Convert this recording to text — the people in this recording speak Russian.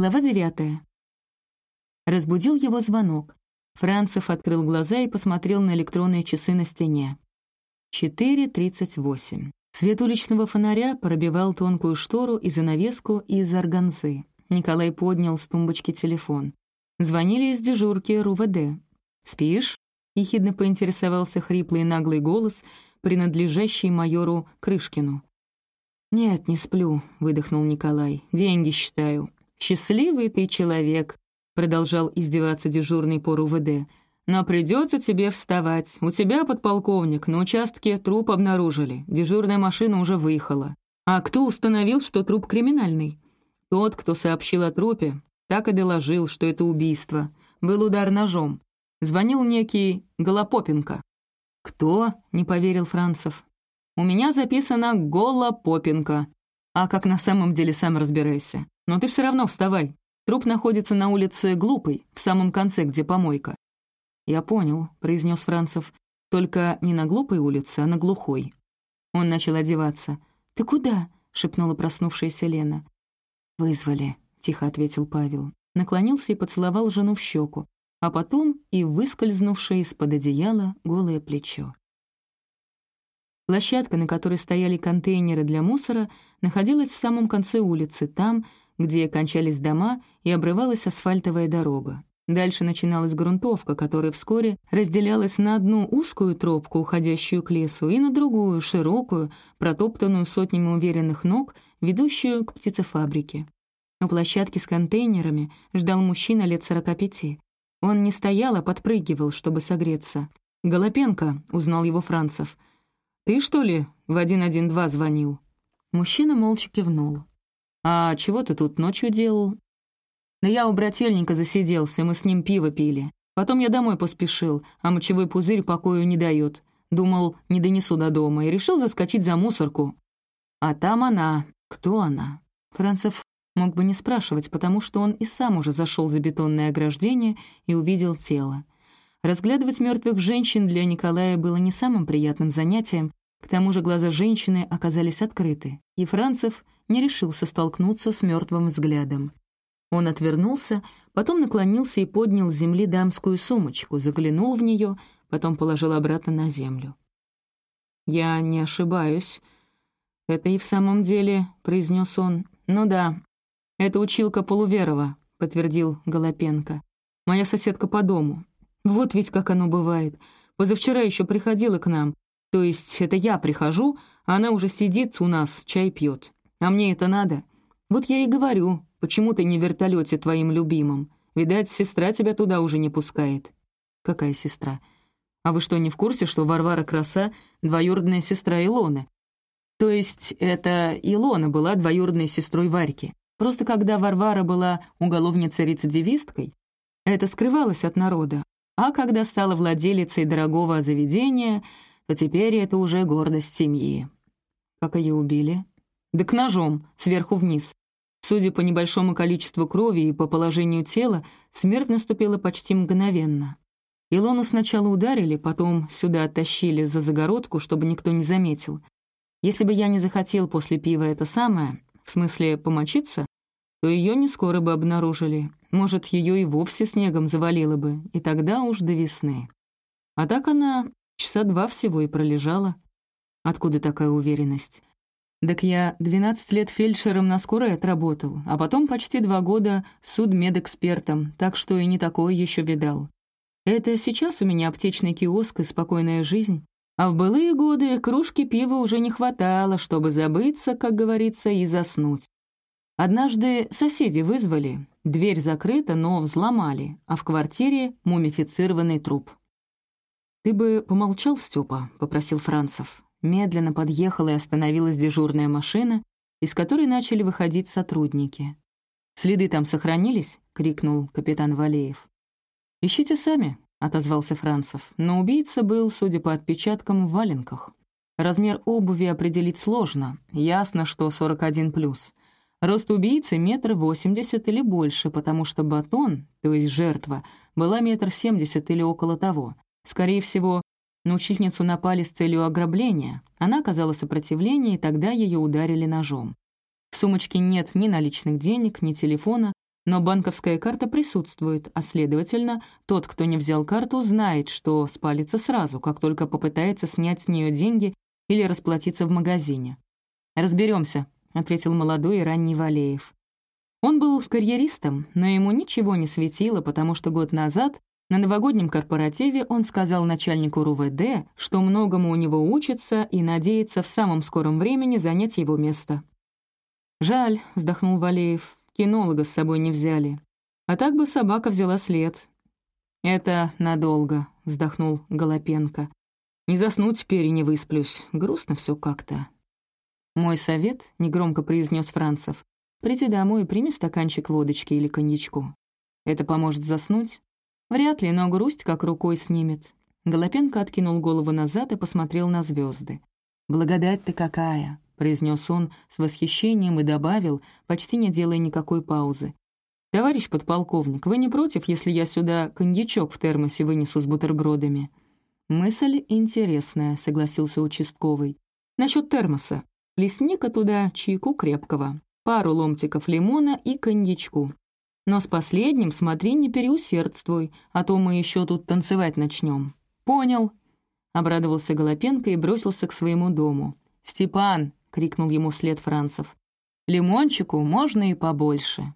Глава девятая. Разбудил его звонок. Францев открыл глаза и посмотрел на электронные часы на стене. 4.38. Свет уличного фонаря пробивал тонкую штору и занавеску из органзы. Николай поднял с тумбочки телефон. Звонили из дежурки РУВД. «Спишь?» — ехидно поинтересовался хриплый наглый голос, принадлежащий майору Крышкину. «Нет, не сплю», — выдохнул Николай. «Деньги считаю». «Счастливый ты человек», — продолжал издеваться дежурный по РУВД. «Но придется тебе вставать. У тебя, подполковник, на участке труп обнаружили. Дежурная машина уже выехала. А кто установил, что труп криминальный? Тот, кто сообщил о трупе, так и доложил, что это убийство. Был удар ножом. Звонил некий Голопопенко. «Кто?» — не поверил Францев. «У меня записано Голопопенко. А как на самом деле, сам разбирайся. Но ты все равно вставай. Труп находится на улице Глупой, в самом конце, где помойка». «Я понял», — произнес Францев. «Только не на Глупой улице, а на Глухой». Он начал одеваться. «Ты куда?» — шепнула проснувшаяся Лена. «Вызвали», — тихо ответил Павел. Наклонился и поцеловал жену в щеку, а потом и выскользнувшее из-под одеяла голое плечо. Площадка, на которой стояли контейнеры для мусора, находилась в самом конце улицы, там, где кончались дома и обрывалась асфальтовая дорога. Дальше начиналась грунтовка, которая вскоре разделялась на одну узкую тропку, уходящую к лесу, и на другую, широкую, протоптанную сотнями уверенных ног, ведущую к птицефабрике. У площадки с контейнерами ждал мужчина лет сорока пяти. Он не стоял, а подпрыгивал, чтобы согреться. «Голопенко», — узнал его Францев. «Ты, что ли, в 112 звонил?» Мужчина молча кивнул. «А чего ты тут ночью делал?» «Да я у брательника засиделся, мы с ним пиво пили. Потом я домой поспешил, а мочевой пузырь покою не дает. Думал, не донесу до дома, и решил заскочить за мусорку. А там она. Кто она?» Францев мог бы не спрашивать, потому что он и сам уже зашел за бетонное ограждение и увидел тело. Разглядывать мертвых женщин для Николая было не самым приятным занятием, к тому же глаза женщины оказались открыты, и Францев не решился столкнуться с мертвым взглядом. Он отвернулся, потом наклонился и поднял с земли дамскую сумочку, заглянул в нее, потом положил обратно на землю. «Я не ошибаюсь. Это и в самом деле», — произнес он. «Ну да, «Это училка Полуверова», — подтвердил Голопенко. «Моя соседка по дому. Вот ведь как оно бывает. Позавчера еще приходила к нам. То есть это я прихожу, а она уже сидит у нас, чай пьет. А мне это надо? Вот я и говорю, почему ты не в вертолете твоим любимым? Видать, сестра тебя туда уже не пускает». «Какая сестра? А вы что, не в курсе, что Варвара Краса — двоюродная сестра Илоны?» То есть это Илона была двоюродной сестрой Варьки. Просто когда Варвара была уголовницей-рецидивисткой, это скрывалось от народа, а когда стала владелицей дорогого заведения, то теперь это уже гордость семьи. Как ее убили? Да к ножом, сверху вниз. Судя по небольшому количеству крови и по положению тела, смерть наступила почти мгновенно. Илону сначала ударили, потом сюда оттащили за загородку, чтобы никто не заметил. Если бы я не захотел после пива это самое, в смысле помочиться, то ее не скоро бы обнаружили. Может, ее и вовсе снегом завалило бы, и тогда уж до весны. А так она часа два всего и пролежала. Откуда такая уверенность? Так я 12 лет фельдшером на скорой отработал, а потом почти два года судмедэкспертом, так что и не такое еще видал. Это сейчас у меня аптечный киоск и спокойная жизнь. А в былые годы кружки пива уже не хватало, чтобы забыться, как говорится, и заснуть. Однажды соседи вызвали, дверь закрыта, но взломали, а в квартире мумифицированный труп. «Ты бы помолчал, Степа», — попросил Францев. Медленно подъехала и остановилась дежурная машина, из которой начали выходить сотрудники. «Следы там сохранились?» — крикнул капитан Валеев. «Ищите сами», — отозвался Францев, но убийца был, судя по отпечаткам, в валенках. Размер обуви определить сложно, ясно, что 41+. Рост убийцы — метр восемьдесят или больше, потому что батон, то есть жертва, была метр семьдесят или около того. Скорее всего, на учительницу напали с целью ограбления. Она оказала сопротивление, и тогда ее ударили ножом. В сумочке нет ни наличных денег, ни телефона, Но банковская карта присутствует, а, следовательно, тот, кто не взял карту, знает, что спалится сразу, как только попытается снять с нее деньги или расплатиться в магазине. «Разберемся», — ответил молодой и ранний Валеев. Он был карьеристом, но ему ничего не светило, потому что год назад на новогоднем корпоративе он сказал начальнику РУВД, что многому у него учится и надеется в самом скором времени занять его место. «Жаль», — вздохнул Валеев, — «кинолога с собой не взяли. А так бы собака взяла след». «Это надолго», — вздохнул Голопенко. «Не заснуть теперь и не высплюсь. Грустно все как-то». «Мой совет», — негромко произнес Францев, Приди домой и прими стаканчик водочки или коньячку. Это поможет заснуть? Вряд ли, но грусть как рукой снимет. Голопенко откинул голову назад и посмотрел на звезды. «Благодать ты какая!» — произнес он с восхищением и добавил, почти не делая никакой паузы. «Товарищ подполковник, вы не против, если я сюда коньячок в термосе вынесу с бутербродами?» «Мысль интересная», — согласился участковый. «Насчет термоса. Плесни-ка туда чайку крепкого пару ломтиков лимона и коньячку. Но с последним смотри, не переусердствуй, а то мы еще тут танцевать начнем. Понял?» Обрадовался Голопенко и бросился к своему дому. «Степан!» — крикнул ему вслед Францев. «Лимончику можно и побольше».